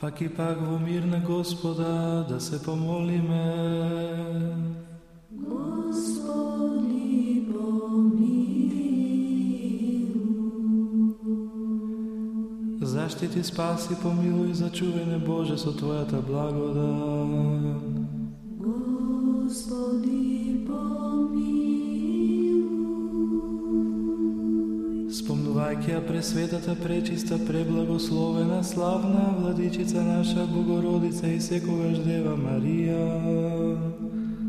Пак и пак во мир на Господа да се помолиме. Господи, помилуј. Заштити, спаси, помилуј, зачувај не Боже со Твојата благодат. Господи, помилуј. Спомнувајќи ја пресветата, пречиста, преблагословена, славна владичица наша Богородица и секогаш Дева Марија.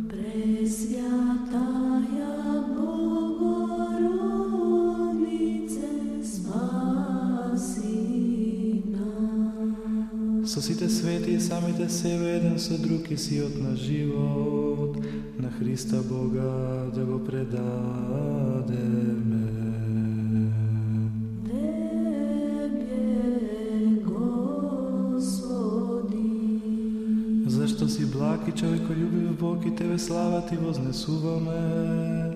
Пресвятаја Богородице, спаси нас. Со сите свети и самите себе еден со друг и сиот на живот на Христа Бога да го предадеме. Зашто си благ и човеколюбив Бог и Тебе слава Ти вознесуваме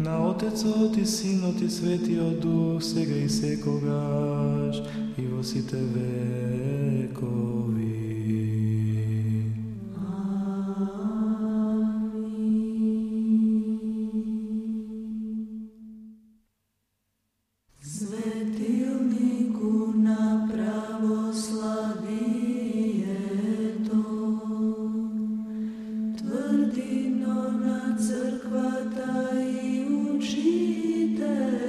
на Отецот и Синот и Светиот Дух сега и секогаш и во сите векови. Светилнику на православ. divno na crkva i učitelj.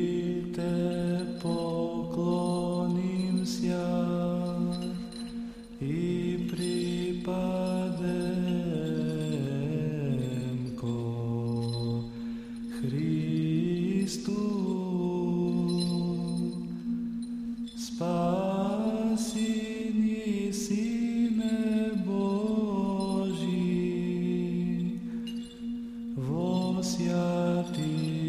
во святи